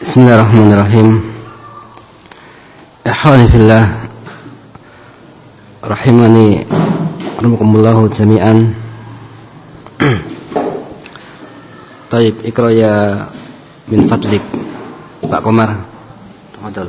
طيب بسم الله الرحمن الرحيم إخواني في الله رحمني رحمكم الله جميعا طيب اقرأ يا من فضلك Pak Komar تفضل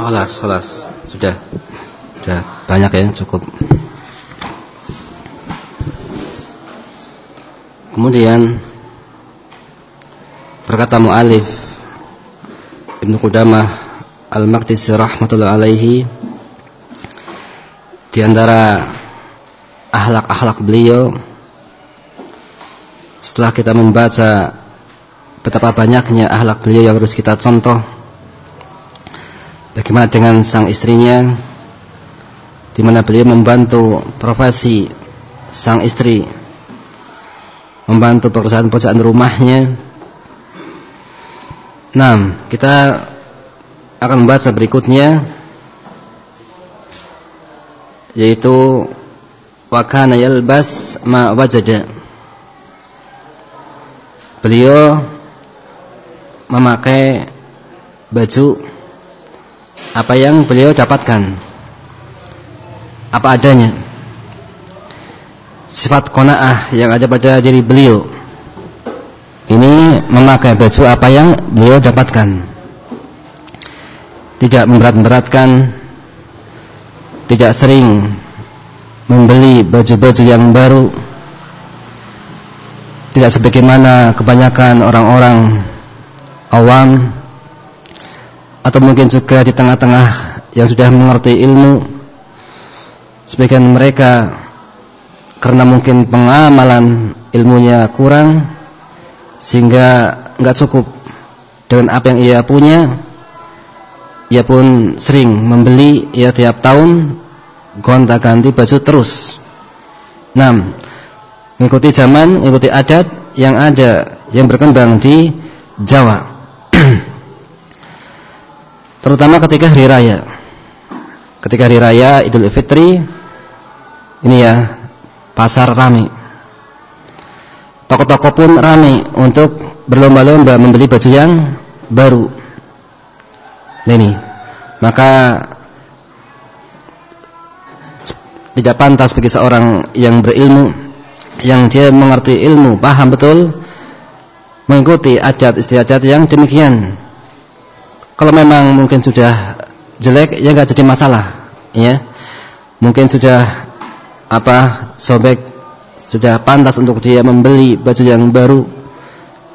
Olas, olas. Sudah. Sudah banyak ya, cukup. Kemudian berkata mu'alif Ibnu Qudamah Al-Maqdisi rahmatullah alaihi di antara akhlak-akhlak beliau setelah kita membaca betapa banyaknya akhlak beliau yang harus kita contoh bagaimana dengan sang istrinya di mana beliau membantu profesi sang istri membantu pekerjaan-pekerjaan rumahnya. Nah, kita akan membaca berikutnya yaitu wa kana yalbas ma wajada. Beliau memakai baju apa yang beliau dapatkan. Apa adanya. Sifat kona'ah yang ada pada diri beliau. Ini memakai baju apa yang beliau dapatkan. Tidak memberat-beratkan tidak sering membeli baju-baju yang baru. Tidak sebagaimana kebanyakan orang-orang awam atau mungkin juga di tengah-tengah yang sudah mengerti ilmu. Sebagian mereka karena mungkin pengamalan ilmunya kurang sehingga nggak cukup dengan apa yang ia punya ia pun sering membeli ya tiap tahun gonta-ganti baju terus. 6. Mengikuti zaman, mengikuti adat yang ada yang berkembang di Jawa. Terutama ketika hari raya. Ketika hari raya Idul Fitri ini ya pasar ramai. Toko-toko pun ramai untuk berlomba-lomba membeli baju yang baru. Nah ini, maka tidak pantas bagi seorang yang berilmu, yang dia mengerti ilmu, paham betul, mengikuti adat istiadat yang demikian. Kalau memang mungkin sudah jelek, ya nggak jadi masalah, ya. Mungkin sudah apa sobek sudah pantas untuk dia membeli baju yang baru.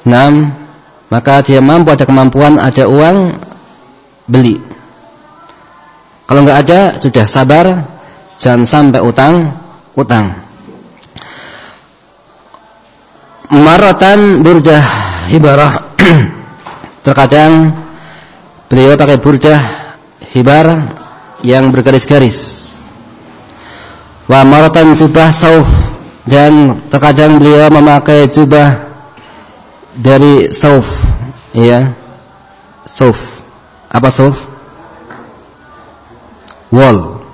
Enam, maka dia mampu ada kemampuan, ada uang beli. Kalau nggak ada sudah sabar, jangan sampai utang, utang. Maratan burdah hibarah. Terkadang beliau pakai burdah hibar yang bergaris-garis wa maratan jubah sauf dan terkadang beliau memakai jubah dari sauf ya sauf apa sauf wall.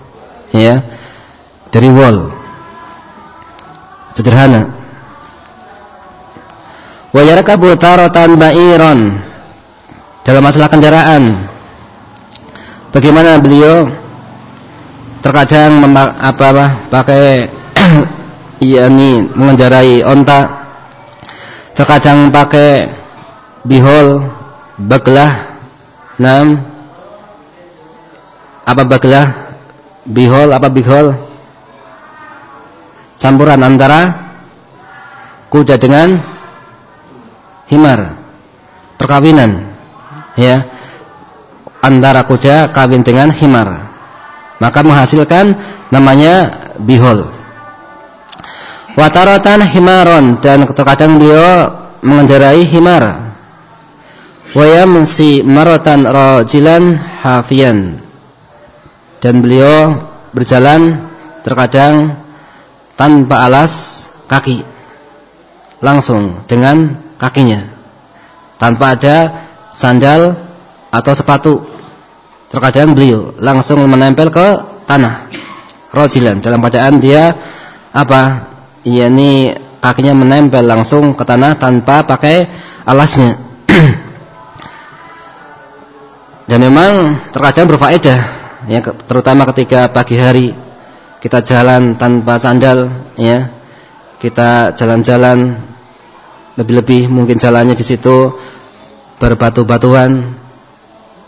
Ya. Dari wall. Sederhana. Wa yarkabu taratan dalam masalah kendaraan. Bagaimana beliau terkadang apa apa pakai yakni mengendarai onta. Terkadang pakai bihol baglah enam apa baglah bihol apa bihol campuran antara kuda dengan himar perkawinan ya. Antara kuda kawin dengan himar. Maka menghasilkan namanya bihol. Wataratan himaron dan terkadang beliau mengendarai himar. Wayamsi marotan rojilan hafian dan beliau berjalan terkadang tanpa alas kaki langsung dengan kakinya tanpa ada sandal atau sepatu Terkadang beliau langsung menempel ke tanah. Rojilan dalam keadaan dia apa? ini kakinya menempel langsung ke tanah tanpa pakai alasnya. Dan memang terkadang berfaedah ya terutama ketika pagi hari kita jalan tanpa sandal ya. Kita jalan-jalan lebih-lebih mungkin jalannya di situ berbatu-batuan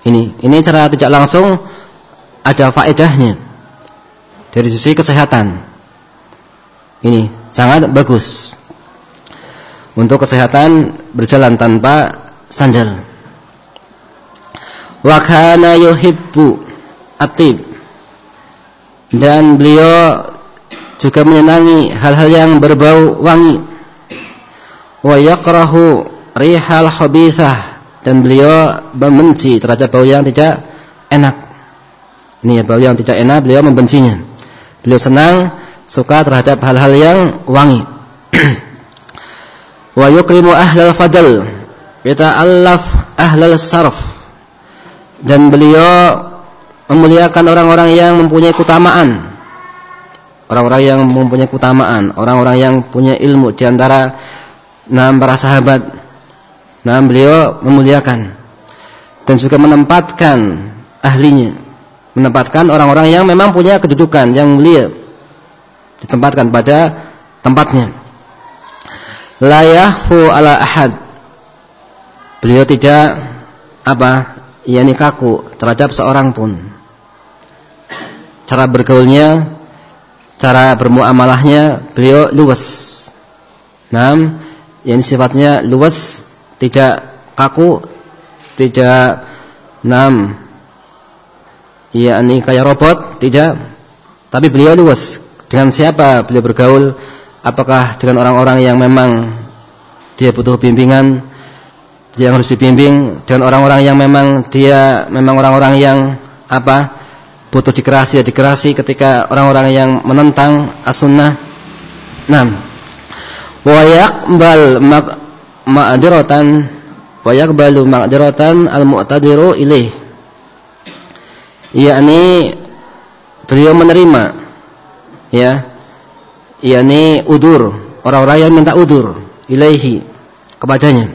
ini, ini cara tidak langsung ada faedahnya dari sisi kesehatan. Ini sangat bagus untuk kesehatan berjalan tanpa sandal. Wa kana yuhibbu atib dan beliau juga menyenangi hal-hal yang berbau wangi. Wa yakrahu rihal khabithah dan beliau membenci terhadap bau yang tidak enak. Ini ya, bau yang tidak enak beliau membencinya. Beliau senang suka terhadap hal-hal yang wangi. Wa yukrimu ahlal fadl, alaf ahlal sarf. Dan beliau memuliakan orang-orang yang mempunyai keutamaan. Orang-orang yang mempunyai keutamaan, orang-orang yang punya ilmu di antara enam para sahabat Nah, beliau memuliakan dan juga menempatkan ahlinya, menempatkan orang-orang yang memang punya kedudukan yang mulia ditempatkan pada tempatnya. La yahfu ala ahad. Beliau tidak apa? Yakni kaku terhadap seorang pun. Cara bergaulnya, cara bermuamalahnya beliau luas. Nah, yang sifatnya luas tidak kaku, tidak nam ini kayak robot, tidak. Tapi beliau luas. Dengan siapa beliau bergaul? Apakah dengan orang-orang yang memang dia butuh bimbingan, yang harus dibimbing dengan orang-orang yang memang dia memang orang-orang yang apa? butuh dikerasi ya dikerasi ketika orang-orang yang menentang as-sunnah. Naam. Wa yaqbal ma'diratan wa yaqbalu ma'diratan al-mu'tadiru ilaih yakni beliau menerima ya yakni udur orang-orang yang minta udur ilaihi kepadanya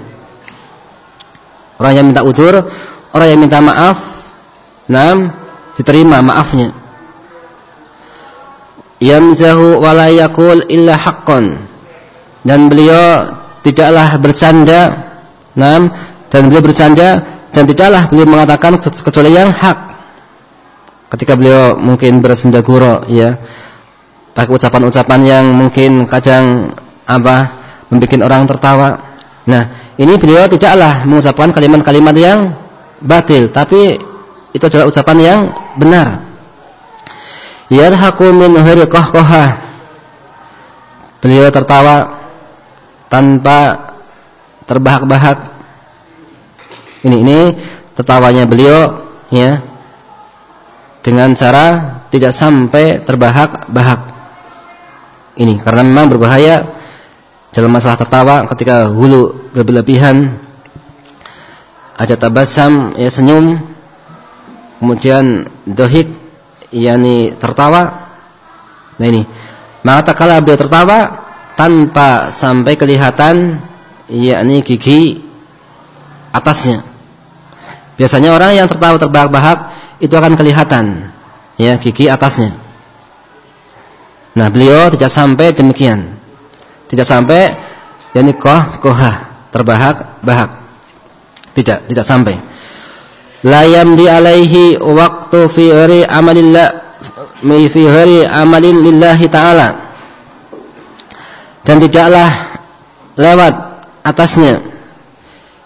orang yang minta udur orang yang minta maaf nam diterima maafnya. Yamzahu wala yaqul illa haqqan. Dan beliau tidaklah bercanda nam dan beliau bercanda dan tidaklah beliau mengatakan kecuali yang hak. Ketika beliau mungkin bersenda guru ya. Pakai ucapan-ucapan yang mungkin kadang apa membuat orang tertawa. Nah ini beliau tidaklah mengucapkan kalimat-kalimat yang batil tapi itu adalah ucapan yang benar yadhaku min kohah beliau tertawa tanpa terbahak-bahak. Ini ini tertawanya beliau ya dengan cara tidak sampai terbahak-bahak. Ini karena memang berbahaya dalam masalah tertawa ketika hulu berlebihan ada tabasam ya senyum kemudian dohik yakni tertawa nah ini maka kala beliau tertawa tanpa sampai kelihatan yakni gigi atasnya. Biasanya orang yang tertawa terbahak-bahak itu akan kelihatan ya gigi atasnya. Nah, beliau tidak sampai demikian. Tidak sampai yakni koh kohah terbahak bahak. Tidak, tidak sampai. La yamdi alaihi waktu fi hari amalillah fi hari amalin lillahi ta'ala. Dan tidaklah lewat atasnya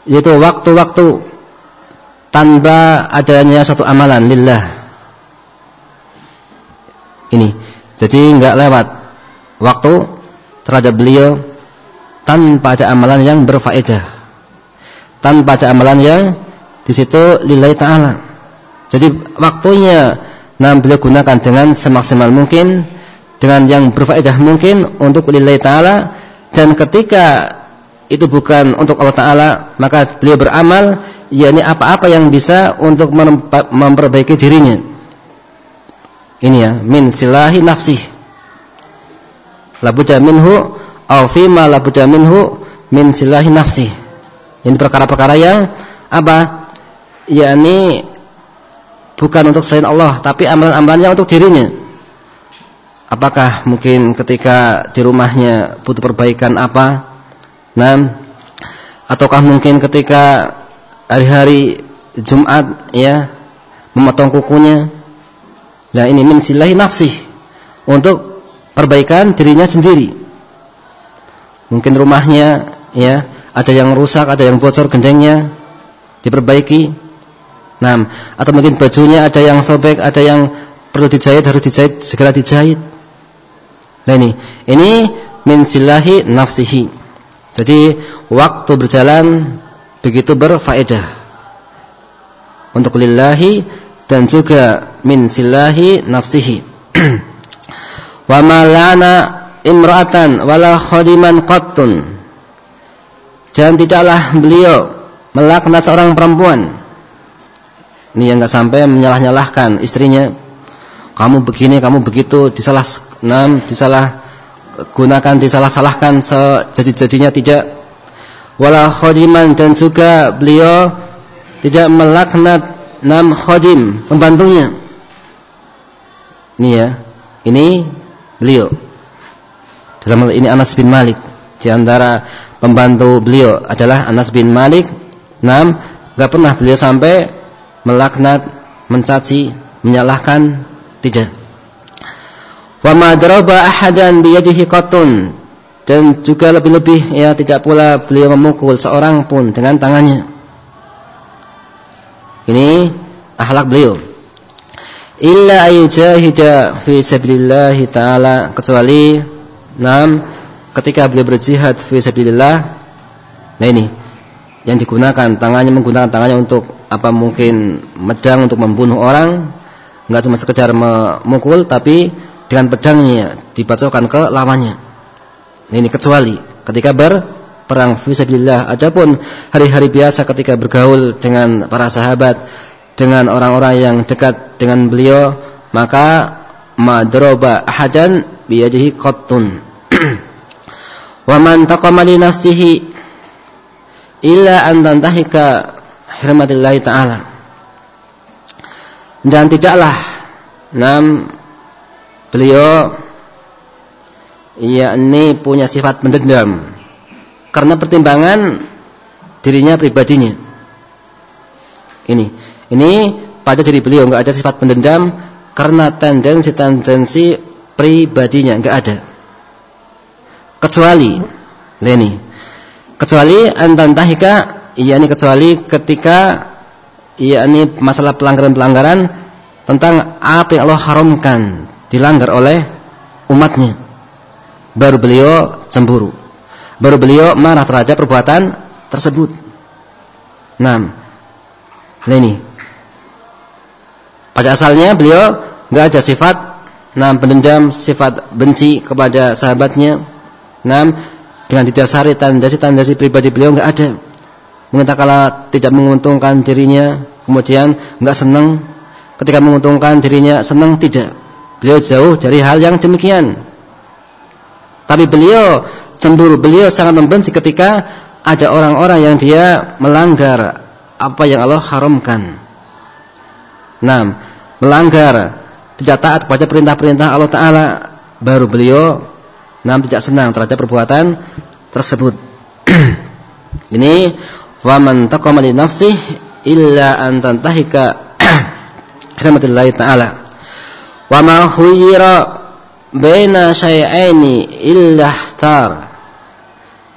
yaitu waktu-waktu tanpa adanya satu amalan lillah. Ini. Jadi enggak lewat waktu terhadap beliau tanpa ada amalan yang berfaedah. Tanpa ada amalan yang di situ lillahi taala. Jadi waktunya nah beliau gunakan dengan semaksimal mungkin dengan yang berfaedah mungkin untuk lillahi taala dan ketika itu bukan untuk Allah taala maka beliau beramal yakni apa-apa yang bisa untuk memperbaiki dirinya. Ini ya, min silahi nafsih. Labuda minhu aw ma labuda minhu min silahi nafsih. Ini perkara-perkara yang apa? yakni bukan untuk selain Allah, tapi amalan-amalannya untuk dirinya. Apakah mungkin ketika di rumahnya butuh perbaikan apa? Nah, ataukah mungkin ketika hari-hari Jumat ya memotong kukunya. Nah ini min silahi nafsih untuk perbaikan dirinya sendiri. Mungkin rumahnya ya ada yang rusak, ada yang bocor gendengnya diperbaiki. Nah, atau mungkin bajunya ada yang sobek, ada yang perlu dijahit, harus dijahit, segera dijahit. Nah ini, ini min silahi nafsihi. Jadi waktu berjalan begitu berfaedah untuk lillahi dan juga min sillahi nafsihi wa malana imra'atan wala khadiman qattun. Dan tidaklah beliau melaknat seorang perempuan. Ini yang enggak sampai menyalah-nyalahkan istrinya. Kamu begini kamu begitu disalah enam disalah gunakan disalah-salahkan sejadi-jadinya tidak. Wala khodiman dan juga beliau tidak melaknat nam khodim pembantunya. Ini ya ini beliau. Dalam hal ini Anas bin Malik. Di antara pembantu beliau adalah Anas bin Malik. Nam enggak pernah beliau sampai melaknat mencaci menyalahkan tidak. Wa ma ahadan bi yadihi qatun. Dan juga lebih-lebih ya tidak pula beliau memukul seorang pun dengan tangannya. Ini akhlak beliau. Illa ayyujahida fi sabilillah taala kecuali enam ketika beliau berjihad fi sabilillah. Nah ini yang digunakan tangannya menggunakan tangannya untuk apa mungkin medang untuk membunuh orang, enggak cuma sekedar memukul tapi dengan pedangnya dibacokkan ke lawannya. Ini kecuali ketika berperang fisabilillah. Adapun hari-hari biasa ketika bergaul dengan para sahabat, dengan orang-orang yang dekat dengan beliau, maka madroba ahadan biyadihi qattun. Wa man taqama li nafsihi illa an tantahika hirmatillahi taala. Dan tidaklah nam beliau yakni punya sifat mendendam karena pertimbangan dirinya pribadinya. Ini, ini pada diri beliau enggak ada sifat pendendam karena tendensi-tendensi pribadinya enggak ada. Kecuali Leni. Kecuali antantahika yakni kecuali ketika yakni masalah pelanggaran-pelanggaran tentang apa yang Allah haramkan dilanggar oleh umatnya baru beliau cemburu. Baru beliau marah terhadap perbuatan tersebut. Nah, ini. Pada asalnya beliau nggak ada sifat nah pendendam, sifat benci kepada sahabatnya. Nah, dengan didasari tandasi-tandasi pribadi beliau nggak ada. Kala tidak menguntungkan dirinya, kemudian nggak senang. Ketika menguntungkan dirinya senang tidak. Beliau jauh dari hal yang demikian. Tapi beliau cemburu, beliau sangat membenci ketika ada orang-orang yang dia melanggar apa yang Allah haramkan. Nah, melanggar tidak taat kepada perintah-perintah Allah Taala baru beliau nam tidak senang terhadap perbuatan tersebut. Ini wa man taqama li nafsihi illa an tantahika rahmatillahi taala. Wa ma khuyira baina syai'aini illa ihtar.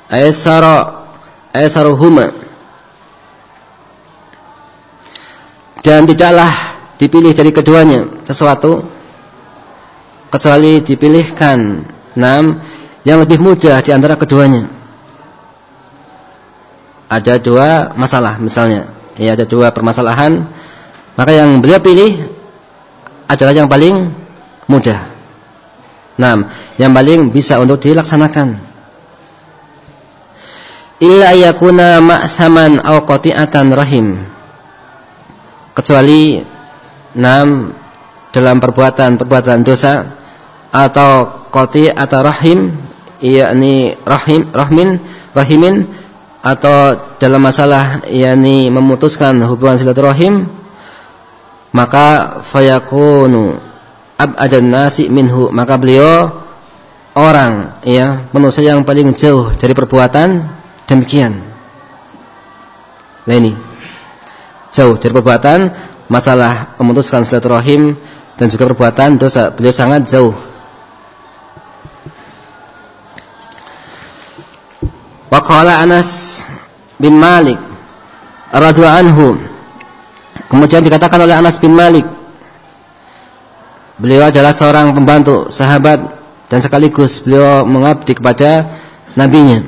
Aisara aisaruhuma. Dan tidaklah dipilih dari keduanya sesuatu kecuali dipilihkan enam yang lebih mudah di antara keduanya. Ada dua masalah misalnya, ya ada dua permasalahan, maka yang beliau pilih adalah yang paling mudah. Enam, yang paling bisa untuk dilaksanakan. Illa yakuna ma'thaman aw qati'atan rahim. Kecuali enam dalam perbuatan-perbuatan dosa atau qati atau rahim yakni rahim rahmin rahimin atau dalam masalah yakni memutuskan hubungan silaturahim maka fayakunu abadan nasi minhu maka beliau orang ya manusia yang paling jauh dari perbuatan demikian. Nah jauh dari perbuatan masalah memutuskan silaturahim dan juga perbuatan dosa. Beliau sangat jauh. Waqala Anas bin Malik radhiyallahu anhu. Kemudian dikatakan oleh Anas bin Malik beliau adalah seorang pembantu sahabat dan sekaligus beliau mengabdi kepada nabinya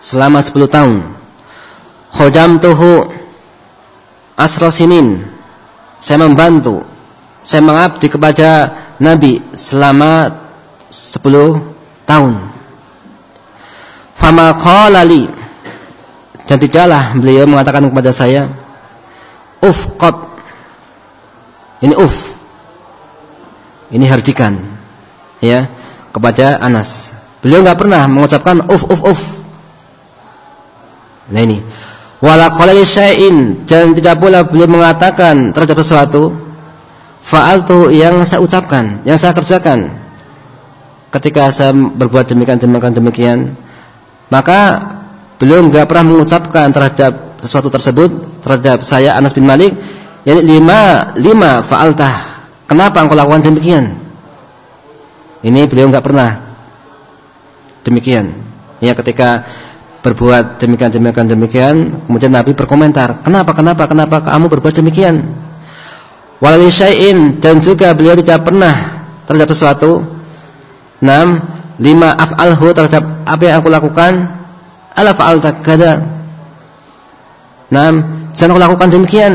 selama 10 tahun. Tuhu asrosinin saya membantu saya mengabdi kepada Nabi selama 10 tahun. Fama qala li. Dan tidaklah beliau mengatakan kepada saya uf qad. Ini uf. Ini hardikan ya kepada Anas. Beliau nggak pernah mengucapkan uf uf uf. Nah ini wala qala dan tidak pula beliau mengatakan terhadap sesuatu fa'altu yang saya ucapkan, yang saya kerjakan. Ketika saya berbuat demikian demikian demikian maka beliau enggak pernah mengucapkan terhadap sesuatu tersebut terhadap saya Anas bin Malik yani lima lima fa'altah. Kenapa engkau lakukan demikian? Ini beliau enggak pernah. Demikian. Ya ketika berbuat demikian demikian demikian kemudian Nabi berkomentar kenapa kenapa kenapa kamu berbuat demikian Walali syai'in dan juga beliau tidak pernah terhadap sesuatu. Enam, lima af'alhu terhadap apa yang aku lakukan. Ala fa'alta kada. Enam, jangan aku lakukan demikian.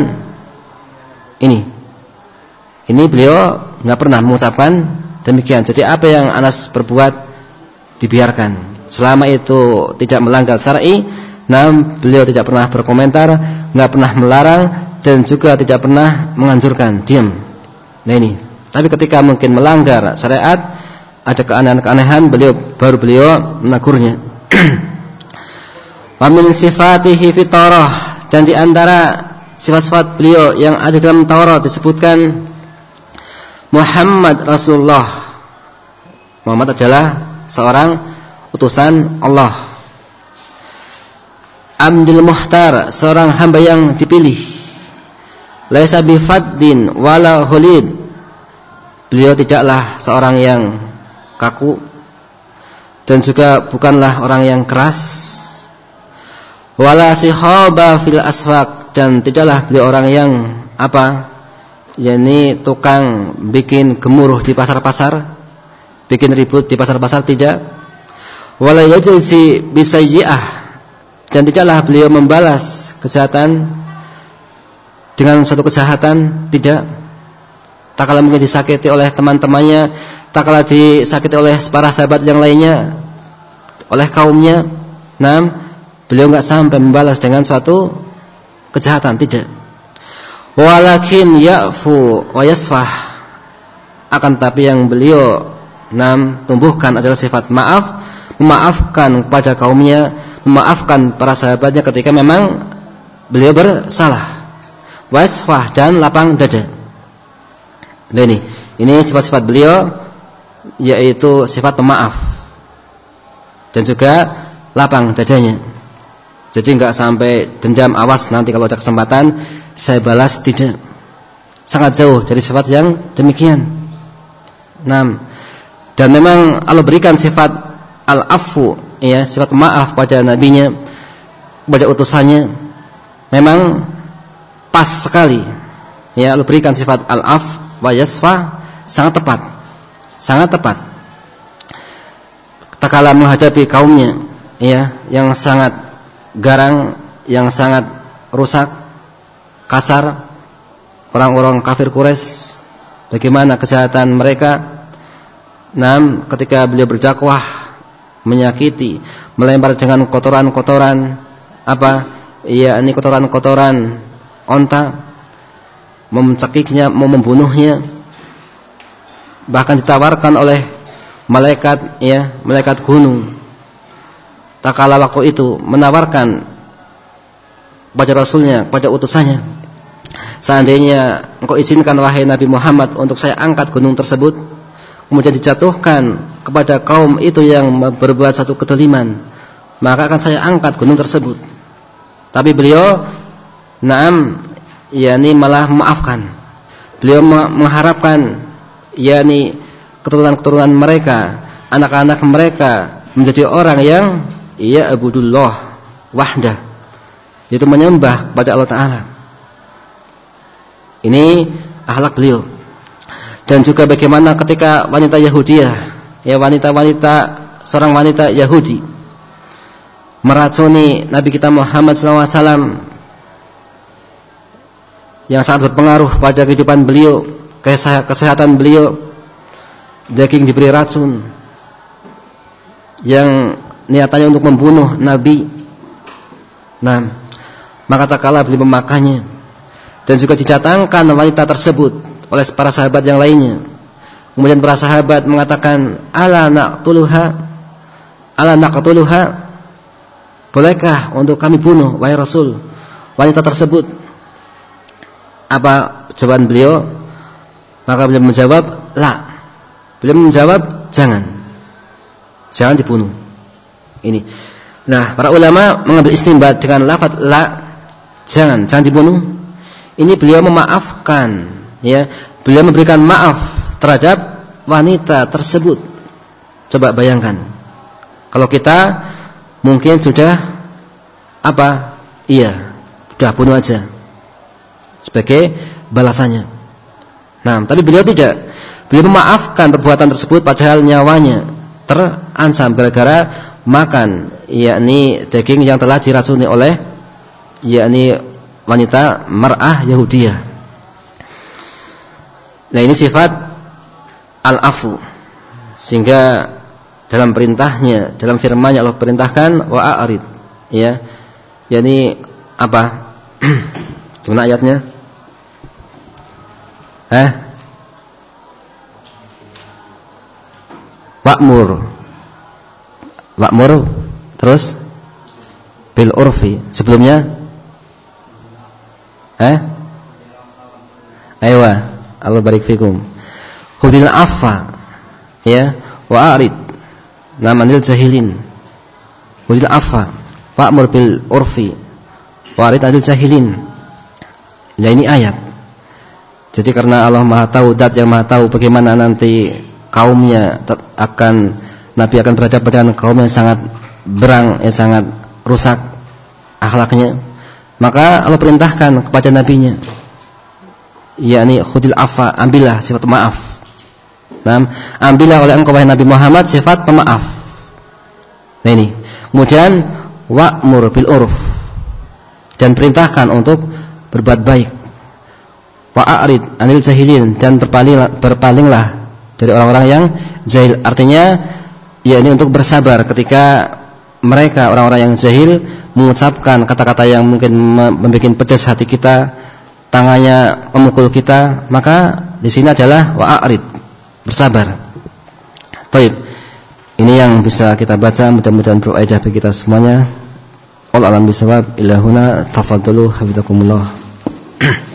Ini. Ini beliau nggak pernah mengucapkan demikian. Jadi apa yang Anas berbuat dibiarkan. Selama itu tidak melanggar syar'i, nam beliau tidak pernah berkomentar, nggak pernah melarang dan juga tidak pernah menganjurkan diam. Nah ini. Tapi ketika mungkin melanggar syariat, ada keanehan-keanehan, beliau baru beliau menegurnya. Wa min sifatihi fi dan di antara sifat-sifat beliau yang ada dalam Taurat disebutkan Muhammad Rasulullah. Muhammad adalah seorang utusan Allah. Amdil Muhtar, seorang hamba yang dipilih. Laisa bifaddin wala hulid. Beliau tidaklah seorang yang kaku. Dan juga bukanlah orang yang keras. Wala sihaba fil aswaq dan tidaklah beliau orang yang apa? Yakni tukang bikin gemuruh di pasar-pasar. Bikin ribut di pasar-pasar tidak wala yajzi bisayyi'ah. Dan tidaklah beliau membalas kejahatan dengan suatu kejahatan tidak. Tak kala mungkin disakiti oleh teman-temannya tak kala disakiti oleh para sahabat yang lainnya oleh kaumnya. Nah beliau enggak sampai membalas dengan suatu kejahatan tidak. Walakin ya'fu wa yasfah. Akan tapi yang beliau nam tumbuhkan adalah sifat maaf memaafkan kepada kaumnya memaafkan para sahabatnya ketika memang beliau bersalah wasfah dan lapang dada. Nah ini, ini sifat-sifat beliau yaitu sifat pemaaf dan juga lapang dadanya. Jadi enggak sampai dendam awas nanti kalau ada kesempatan saya balas tidak. Sangat jauh dari sifat yang demikian. Nah, dan memang Allah berikan sifat al-afu ya, sifat maaf pada nabinya pada utusannya memang pas sekali. Ya, Allah berikan sifat al-af wa yasfa sangat tepat. Sangat tepat. Tak kala menghadapi kaumnya ya, yang sangat garang, yang sangat rusak, kasar, orang-orang kafir Quraisy, bagaimana kesehatan mereka. Nam ketika beliau berdakwah menyakiti, melempar dengan kotoran-kotoran apa? Ya, ini kotoran-kotoran onta, mencekiknya, mau membunuhnya. Bahkan ditawarkan oleh malaikat ya, malaikat gunung. Tak kala waktu itu menawarkan pada rasulnya, pada utusannya Seandainya engkau izinkan wahai Nabi Muhammad untuk saya angkat gunung tersebut kemudian dijatuhkan kepada kaum itu yang berbuat satu keteliman, maka akan saya angkat gunung tersebut. Tapi beliau naam yakni malah memaafkan. Beliau mengharapkan yakni keturunan-keturunan mereka, anak-anak mereka menjadi orang yang ia abudullah wahdah. Yaitu menyembah kepada Allah taala. Ini akhlak beliau. Dan juga bagaimana ketika wanita Yahudiah, ya wanita-wanita seorang wanita Yahudi meracuni Nabi kita Muhammad SAW yang sangat berpengaruh pada kehidupan beliau, kesehatan beliau. Daging diberi racun yang niatannya untuk membunuh Nabi. Nah, maka tak kalah beliau memakannya dan juga didatangkan wanita tersebut oleh para sahabat yang lainnya. Kemudian para sahabat mengatakan, "Ala naqtuluha? Ala naqtuluha? Bolehkah untuk kami bunuh wahai Rasul wanita tersebut?" Apa jawaban beliau? Maka beliau menjawab, "La." Beliau menjawab, "Jangan. Jangan dibunuh." Ini. Nah, para ulama mengambil istimbat dengan lafaz la, jangan, jangan dibunuh ini beliau memaafkan ya beliau memberikan maaf terhadap wanita tersebut. Coba bayangkan. Kalau kita mungkin sudah apa? Iya sudah bunuh aja. Sebagai balasannya. Nah tapi beliau tidak. Beliau memaafkan perbuatan tersebut padahal nyawanya terancam gara-gara makan yakni daging yang telah diracuni oleh yakni wanita mar'ah Yahudiyah. Nah ini sifat al-afu. Sehingga dalam perintahnya, dalam firman-Nya Allah perintahkan wa a'rid. Ya. Yani apa? Gimana ayatnya? Eh? Wa'mur. Wa'mur terus bil urfi. Sebelumnya Eh? Aywa, Allah barik fikum. Hudil afa ya wa arid. Namanil jahilin. Hudil afa wa'mur bil urfi wa arid anil jahilin. Ya ini ayat. Jadi karena Allah Maha tahu dat yang Maha tahu bagaimana nanti kaumnya akan Nabi akan berada dengan kaum yang sangat berang, yang sangat rusak akhlaknya maka Allah perintahkan kepada nabinya yakni khudil afa, ambillah sifat maaf. Nah, ambillah oleh engkau wahai Nabi Muhammad sifat pemaaf. Nah ini. Kemudian wa'mur bil urf. Dan perintahkan untuk berbuat baik. Wa'arid anil jahilin dan berpalinglah, berpalinglah dari orang-orang yang jahil. Artinya yakni untuk bersabar ketika mereka orang-orang yang jahil mengucapkan kata-kata yang mungkin membuat pedas hati kita, tangannya memukul kita, maka di sini adalah wa'arid, bersabar. Baik. Ini yang bisa kita baca mudah-mudahan berfaedah bagi kita semuanya. Allah alam bisawab ilahuna tafadhalu hafizakumullah.